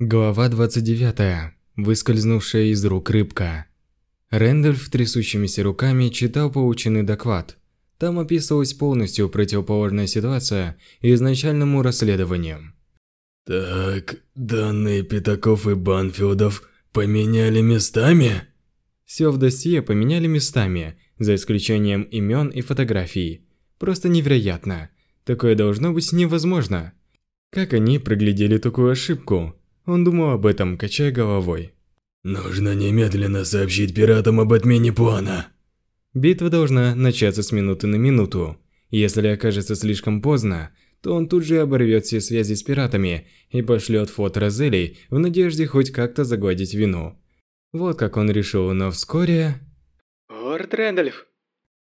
Глава 29. Выскользнувшая из рук рыбка. Рэндальф трясущимися руками читал полученный доклад. Там описывалась полностью противоположная ситуация изначальному расследованию. Так, данные Пятаков и Банфилдов поменяли местами? Все в досье поменяли местами, за исключением имен и фотографий. Просто невероятно. Такое должно быть невозможно. Как они проглядели такую ошибку? Он думал об этом, качая головой. «Нужно немедленно сообщить пиратам об отмене плана». Битва должна начаться с минуты на минуту. Если окажется слишком поздно, то он тут же оборвет все связи с пиратами и пошлет флот Розелей в надежде хоть как-то загладить вину. Вот как он решил, но вскоре... Лорд Рэндальф.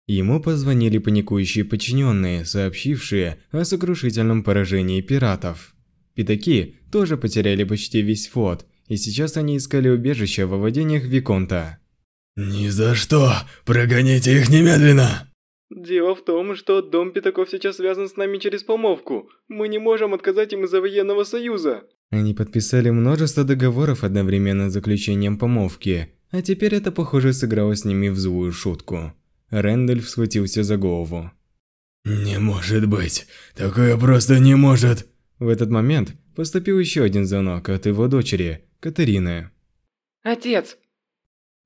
Ему позвонили паникующие подчиненные, сообщившие о сокрушительном поражении пиратов. Пятаки тоже потеряли почти весь флот, и сейчас они искали убежище во владениях Виконта. «Ни за что! Прогоните их немедленно!» Дело в том, что дом Пятаков сейчас связан с нами через помолвку. Мы не можем отказать им из-за военного союза. Они подписали множество договоров одновременно с заключением помолвки, а теперь это, похоже, сыграло с ними в злую шутку. Рэндальф схватился за голову. «Не может быть! Такое просто не может!» В этот момент поступил еще один звонок от его дочери, Катерины. Отец!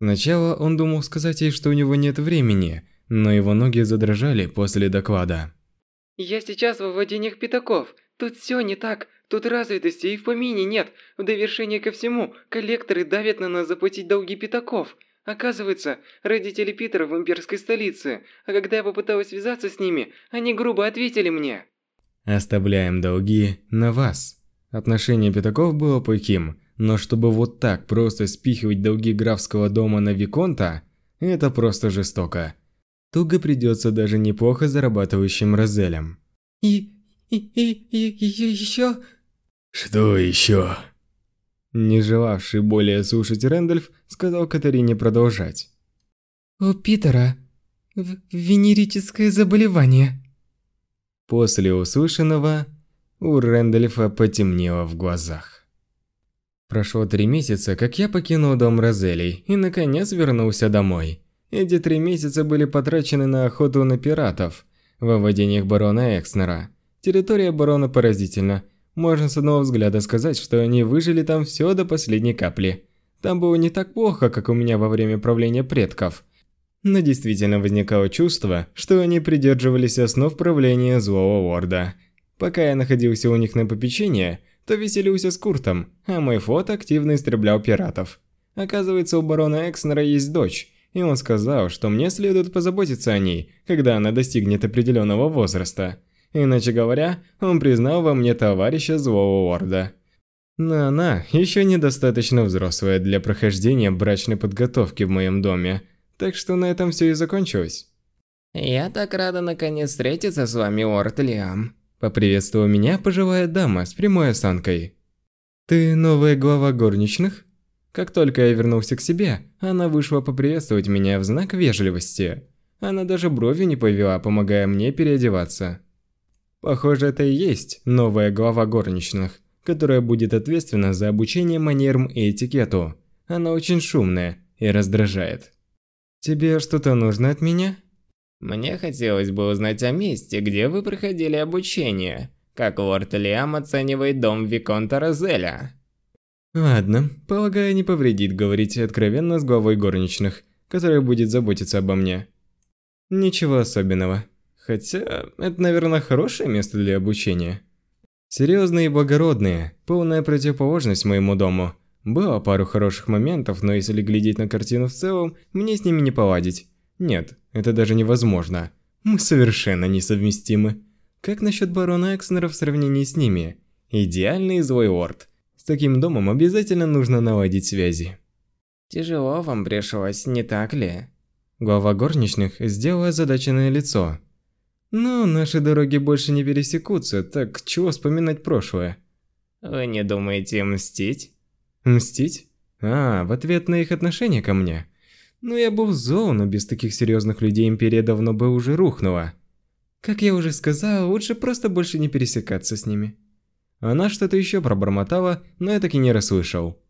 Сначала он думал сказать ей, что у него нет времени, но его ноги задрожали после доклада. Я сейчас во владениях Пятаков. Тут все не так. Тут развитости и в помине нет. В довершение ко всему, коллекторы давят на нас заплатить долги Пятаков. Оказывается, родители Питера в имперской столице, а когда я попыталась связаться с ними, они грубо ответили мне. Оставляем долги на вас. Отношение Пятаков было плохим, но чтобы вот так просто спихивать долги графского дома на Виконта, это просто жестоко. Туго придется даже неплохо зарабатывающим Розелям. И... и... и... и... еще... Что еще? Не желавший более слушать Рэндальф, сказал Катарине продолжать. У Питера венерическое заболевание. После услышанного у Рэндальфа потемнело в глазах. Прошло три месяца, как я покинул дом Розелей и наконец вернулся домой. Эти три месяца были потрачены на охоту на пиратов во владениях барона Экснера. Территория барона поразительна. Можно с одного взгляда сказать, что они выжили там все до последней капли. Там было не так плохо, как у меня во время правления предков – но действительно возникало чувство, что они придерживались основ правления Злого Лорда. Пока я находился у них на попечении, то веселился с Куртом, а мой флот активно истреблял пиратов. Оказывается, у барона Экснера есть дочь, и он сказал, что мне следует позаботиться о ней, когда она достигнет определенного возраста. Иначе говоря, он признал во мне товарища Злого Лорда. Но она еще недостаточно взрослая для прохождения брачной подготовки в моем доме, так что на этом все и закончилось. «Я так рада наконец встретиться с вами, Орт Лиам», – поприветствовала меня пожилая дама с прямой осанкой. «Ты новая глава горничных?» Как только я вернулся к себе, она вышла поприветствовать меня в знак вежливости. Она даже брови не повела, помогая мне переодеваться. Похоже, это и есть новая глава горничных, которая будет ответственна за обучение манерам и этикету. Она очень шумная и раздражает. Тебе что-то нужно от меня? Мне хотелось бы узнать о месте, где вы проходили обучение. Как лорд Лиам оценивает дом Виконта Розеля? Ладно, полагаю, не повредит говорить откровенно с главой горничных, которая будет заботиться обо мне. Ничего особенного. Хотя, это, наверное, хорошее место для обучения. Серьезные и благородные, полная противоположность моему дому – было пару хороших моментов, но если глядеть на картину в целом, мне с ними не поладить. Нет, это даже невозможно. Мы совершенно несовместимы. Как насчет барона Экснера в сравнении с ними? Идеальный злой лорд. С таким домом обязательно нужно наладить связи. Тяжело вам пришлось, не так ли? Глава горничных сделала озадаченное лицо. Ну, наши дороги больше не пересекутся, так чего вспоминать прошлое? Вы не думаете мстить? Мстить? А, в ответ на их отношение ко мне. Ну я был зол, но без таких серьезных людей Империя давно бы уже рухнула. Как я уже сказал, лучше просто больше не пересекаться с ними. Она что-то еще пробормотала, но я так и не расслышал.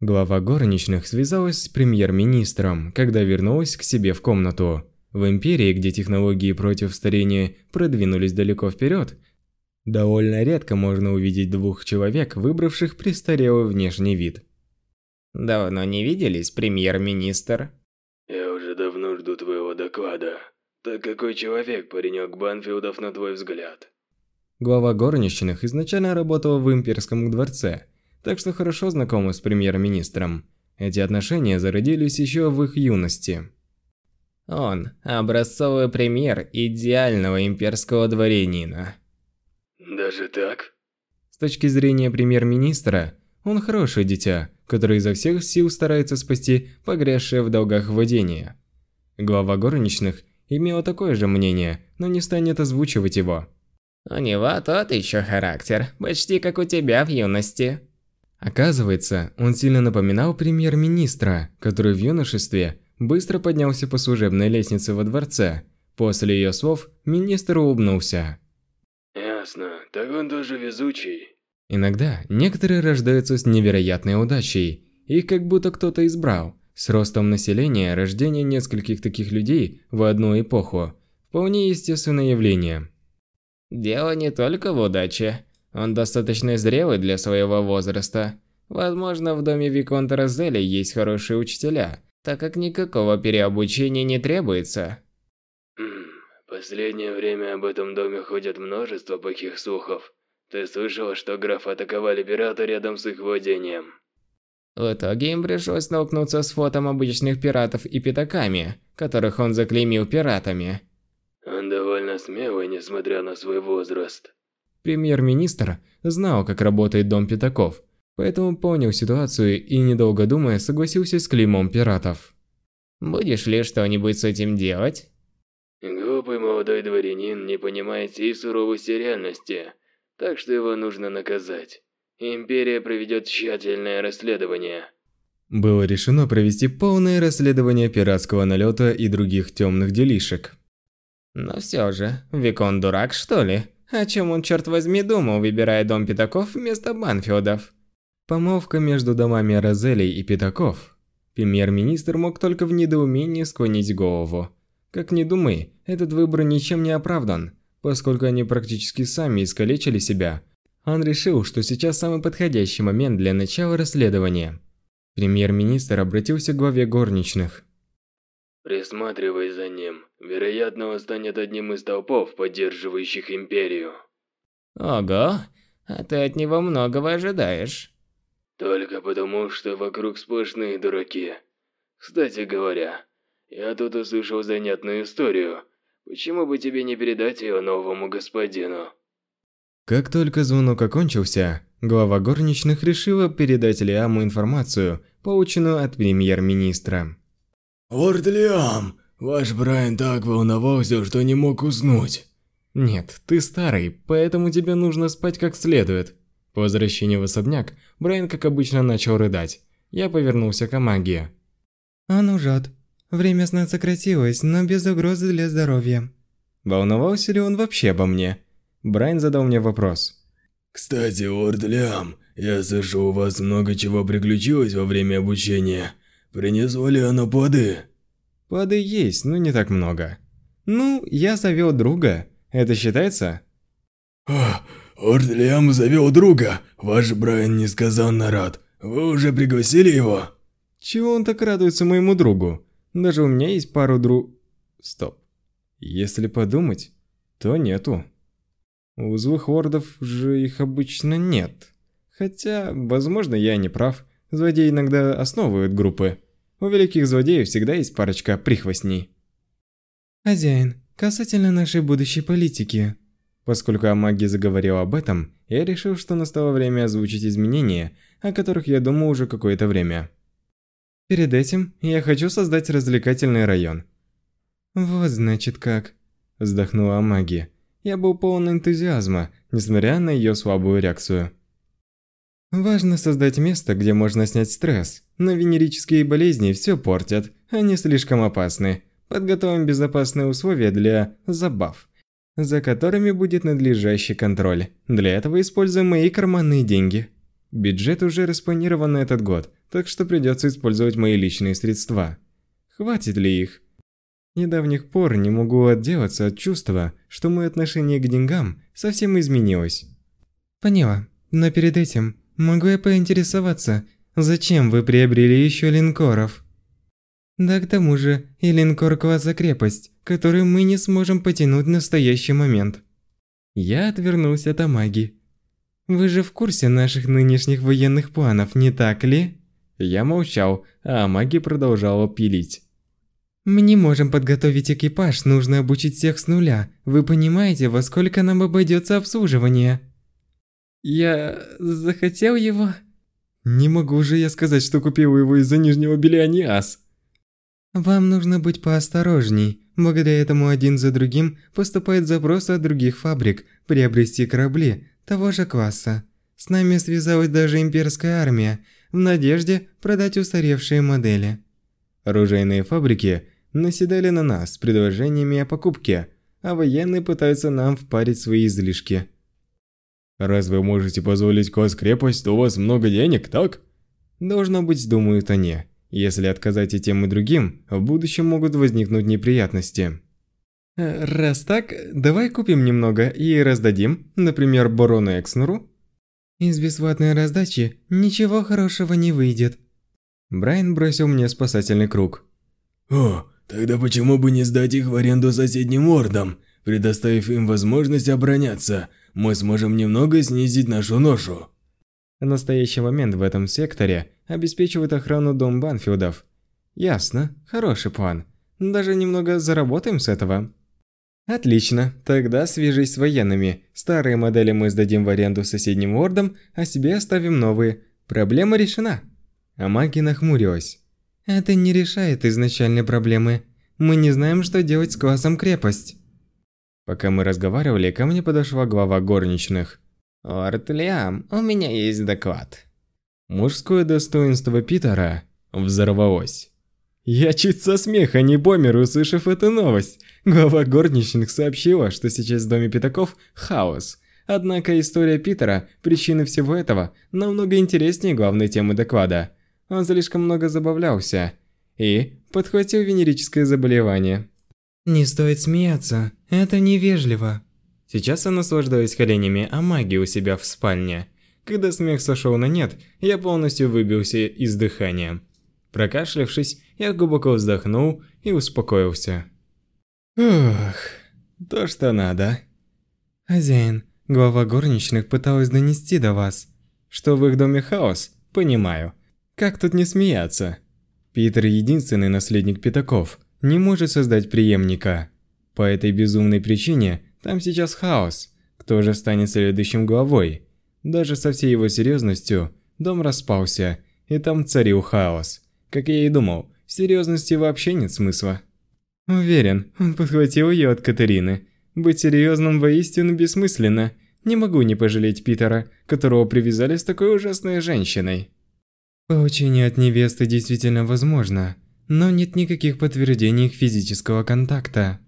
Глава горничных связалась с премьер-министром, когда вернулась к себе в комнату. В империи, где технологии против старения продвинулись далеко вперед, довольно редко можно увидеть двух человек, выбравших престарелый внешний вид. Давно не виделись, премьер-министр? Я уже давно жду твоего доклада. Так какой человек, паренек Банфилдов, на твой взгляд? Глава горничных изначально работала в имперском дворце, так что хорошо знакома с премьер-министром. Эти отношения зародились еще в их юности. Он – образцовый пример идеального имперского дворянина. Даже так? С точки зрения премьер-министра, он хорошее дитя, который изо всех сил старается спасти погрязшее в долгах владение. Глава горничных имела такое же мнение, но не станет озвучивать его. У него тот еще характер, почти как у тебя в юности. Оказывается, он сильно напоминал премьер-министра, который в юношестве быстро поднялся по служебной лестнице во дворце. После ее слов министр улыбнулся. Ясно, так он тоже везучий. Иногда некоторые рождаются с невероятной удачей, их как будто кто-то избрал. С ростом населения рождение нескольких таких людей в одну эпоху – вполне естественное явление. Дело не только в удаче. Он достаточно зрелый для своего возраста. Возможно, в доме Виконта Розели есть хорошие учителя, так как никакого переобучения не требуется. Последнее время об этом доме ходят множество плохих слухов. Ты слышал, что графа атаковали пираты рядом с их владением? В итоге им пришлось столкнуться с фотом обычных пиратов и пятаками, которых он заклеймил пиратами. Он довольно смелый, несмотря на свой возраст. Премьер-министр знал, как работает дом пятаков, поэтому понял ситуацию и, недолго думая, согласился с клеймом пиратов. Будешь ли что-нибудь с этим делать? Молодой дворянин не понимает всей суровости реальности, так что его нужно наказать. Империя проведет тщательное расследование. Было решено провести полное расследование пиратского налета и других темных делишек. Но все же, Викон дурак, что ли? О чем он, черт возьми, думал, выбирая дом Пятаков вместо Банфилдов? Помолвка между домами Розелей и Пятаков. Премьер-министр мог только в недоумении склонить голову. Как ни думай, этот выбор ничем не оправдан, поскольку они практически сами искалечили себя. Он решил, что сейчас самый подходящий момент для начала расследования. Премьер-министр обратился к главе горничных. Присматривай за ним. Вероятно, он станет одним из толпов, поддерживающих Империю. Ого, а ты от него многого ожидаешь. Только потому, что вокруг сплошные дураки. Кстати говоря, я тут услышал занятную историю. Почему бы тебе не передать ее новому господину? Как только звонок окончился, глава горничных решила передать Лиаму информацию, полученную от премьер-министра. «Лорд Лиам, ваш Брайан так волновался, что не мог уснуть». «Нет, ты старый, поэтому тебе нужно спать как следует». По возвращении в особняк, Брайан, как обычно, начал рыдать. Я повернулся к Амагии. Он ужат. Время сна сократилось, но без угрозы для здоровья. Волновался ли он вообще обо мне? Брайан задал мне вопрос. «Кстати, лорд Лиам, я слышу, у вас много чего приключилось во время обучения. Принесло ли оно плоды?» Плоды есть, но не так много. Ну, я завел друга. Это считается? «О, лорд Лиам завел друга. Ваш Брайан несказанно рад. Вы уже пригласили его?» Чего он так радуется моему другу? Даже у меня есть пару дру... Стоп. Если подумать, то нету. У злых вордов же их обычно нет. Хотя, возможно, я не прав. Злодеи иногда основывают группы. У великих злодеев всегда есть парочка прихвостней. Хозяин, касательно нашей будущей политики. Поскольку Амаги заговорил об этом, я решил, что настало время озвучить изменения, о которых я думал уже какое-то время. Перед этим я хочу создать развлекательный район. Вот значит как. Вздохнула Амаги. Я был полон энтузиазма, несмотря на ее слабую реакцию. Важно создать место, где можно снять стресс, но венерические болезни все портят, они слишком опасны. Подготовим безопасные условия для забав. за которыми будет надлежащий контроль. Для этого используем мои карманные деньги. Бюджет уже распланирован на этот год, так что придется использовать мои личные средства. Хватит ли их? Недавних пор не могу отделаться от чувства, что мое отношение к деньгам совсем изменилось. Поняла. Но перед этим могу я поинтересоваться, зачем вы приобрели еще линкоров? Да к тому же и линкор класса крепость, который мы не сможем потянуть в настоящий момент. Я отвернулся от Амаги. Вы же в курсе наших нынешних военных планов, не так ли? Я молчал, а Амаги продолжала пилить. Мы не можем подготовить экипаж, нужно обучить всех с нуля. Вы понимаете, во сколько нам обойдется обслуживание? Я захотел его. Не могу же я сказать, что купил его из-за нижнего белья не ас. Вам нужно быть поосторожней. Благодаря этому один за другим поступают запросы от других фабрик приобрести корабли того же класса. С нами связалась даже имперская армия в надежде продать устаревшие модели. Оружейные фабрики наседали на нас с предложениями о покупке, а военные пытаются нам впарить свои излишки. Раз вы можете позволить класс-крепость, то у вас много денег, так? Должно быть, думают они. Если отказать и тем, и другим, в будущем могут возникнуть неприятности. Э, раз так, давай купим немного и раздадим, например, Борону Экснуру. Из бесплатной раздачи ничего хорошего не выйдет. Брайан бросил мне спасательный круг. О, тогда почему бы не сдать их в аренду соседним ордам, предоставив им возможность обороняться? Мы сможем немного снизить нашу ношу. В настоящий момент в этом секторе обеспечивают охрану дом Банфилдов. Ясно, хороший план. Даже немного заработаем с этого. Отлично, тогда свяжись с военными. Старые модели мы сдадим в аренду соседним ордам, а себе оставим новые. Проблема решена. А маги нахмурилась. Это не решает изначальной проблемы. Мы не знаем, что делать с классом крепость. Пока мы разговаривали, ко мне подошла глава горничных. «Лорд Лиам, у меня есть доклад». Мужское достоинство Питера взорвалось. Я чуть со смеха не помер, услышав эту новость. Глава горничных сообщила, что сейчас в доме Пятаков хаос. Однако история Питера, причины всего этого, намного интереснее главной темы доклада. Он слишком много забавлялся и подхватил венерическое заболевание. Не стоит смеяться, это невежливо. Сейчас я наслаждаюсь коленями о магии у себя в спальне. Когда смех сошел на нет, я полностью выбился из дыхания. Прокашлявшись, я глубоко вздохнул и успокоился. Ух, то что надо. Хозяин, глава горничных пыталась донести до вас, что в их доме хаос, понимаю. Как тут не смеяться? Питер единственный наследник Пятаков, не может создать преемника. По этой безумной причине там сейчас хаос. Кто же станет следующим главой? Даже со всей его серьезностью, дом распался, и там царил хаос. Как я и думал, в серьезности вообще нет смысла. Уверен, он подхватил ее от Катерины. Быть серьезным воистину бессмысленно. Не могу не пожалеть Питера, которого привязали с такой ужасной женщиной. Получение от невесты действительно возможно, но нет никаких подтверждений их физического контакта.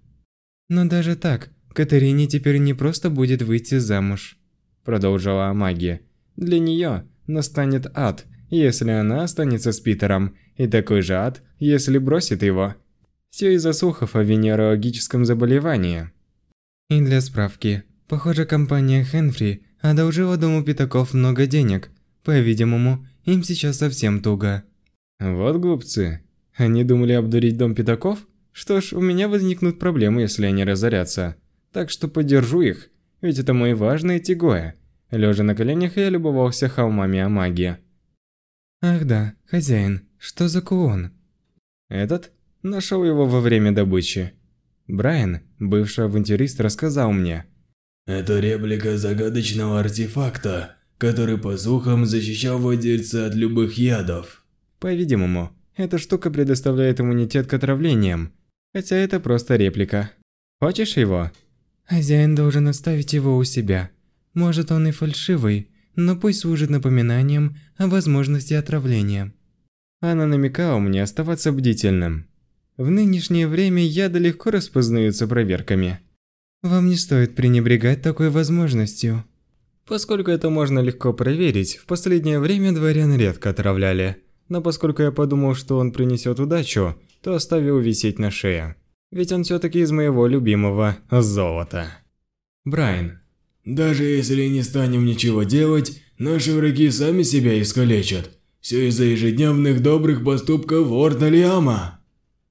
Но даже так, Катерине теперь не просто будет выйти замуж, продолжила магия. Для нее настанет ад, если она останется с Питером, и такой же ад, если бросит его. Все из-за слухов о венерологическом заболевании. И для справки, похоже, компания Хенфри одолжила дому Пятаков много денег. По-видимому, им сейчас совсем туго. Вот глупцы. Они думали обдурить дом Пятаков? Что ж, у меня возникнут проблемы, если они разорятся так что поддержу их, ведь это мои важные тигоя. Лежа на коленях, я любовался холмами о магии. Ах да, хозяин, что за кулон? Этот? Нашел его во время добычи. Брайан, бывший авантюрист, рассказал мне. Это реплика загадочного артефакта, который по слухам защищал владельца от любых ядов. По-видимому, эта штука предоставляет иммунитет к отравлениям, хотя это просто реплика. Хочешь его? Хозяин должен оставить его у себя. Может, он и фальшивый, но пусть служит напоминанием о возможности отравления. Она намекала мне оставаться бдительным. В нынешнее время яды легко распознаются проверками. Вам не стоит пренебрегать такой возможностью. Поскольку это можно легко проверить, в последнее время дворян редко отравляли. Но поскольку я подумал, что он принесет удачу, то оставил висеть на шее. Ведь он все-таки из моего любимого золота. Брайан. Даже если не станем ничего делать, наши враги сами себя искалечат. Все из-за ежедневных добрых поступков Орда Лиама.